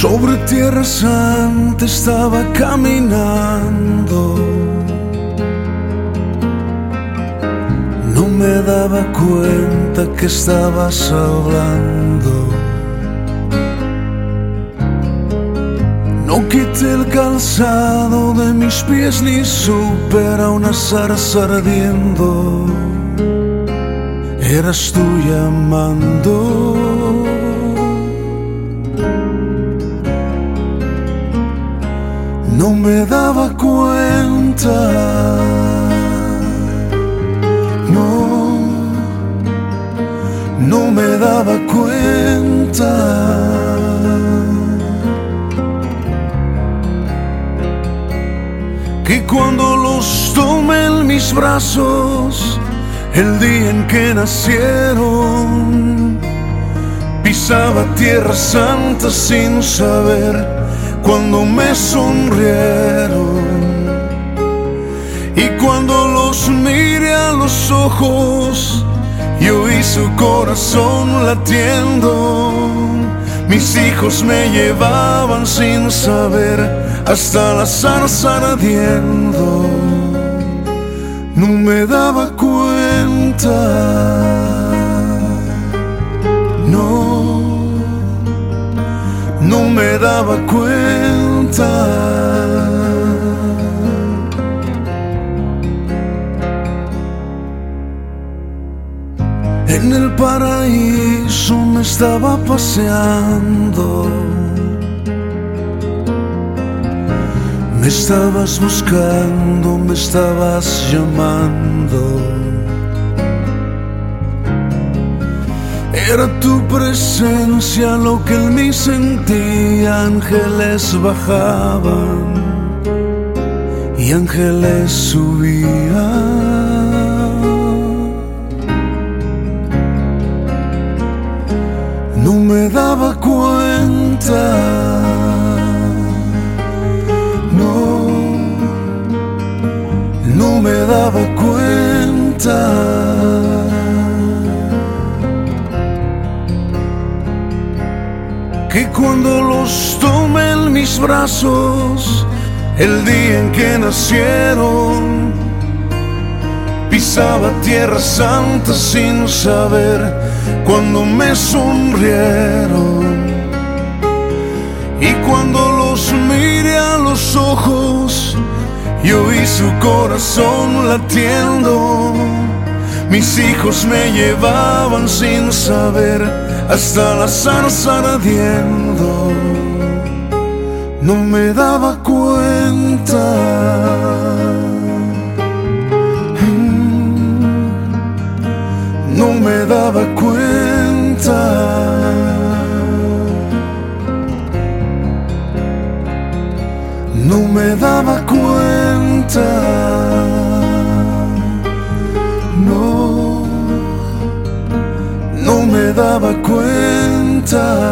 Sobre tierra santa estaba caminando. No me daba cuenta que estabas hablando. No quité el calzado de mis pies ni supe a una zarza ardiendo. Eras tú llamando. No me daba cuenta. No, no me daba cuenta. Que cuando los tomé en mis brazos, el día en que nacieron, pisaba tierra santa sin saber cuando me sonrieron y cuando los miré a los ojos y oí su corazón latiendo. Mis hijos me llevaban sin saber hasta la zarza ardiendo. No me daba cuenta no me daba cuenta. En el paraíso me estaba paseando. Me estabas buscando, me estabas llamando. Era tu presencia lo que en mí sentía, ángeles bajaban y ángeles subían. No me daba cuenta, no, no me daba cuenta. Que cuando los tomé en mis brazos, el día en que nacieron, pisaba tierra santa sin saber cuando me sonrieron. Y cuando los miré a los ojos, yo vi su corazón latiendo. Mis hijos me llevaban sin saber hasta la zarza ardiendo, no me daba cuenta. Mm, no me daba cuenta. No me daba cuenta. se daba cuenta.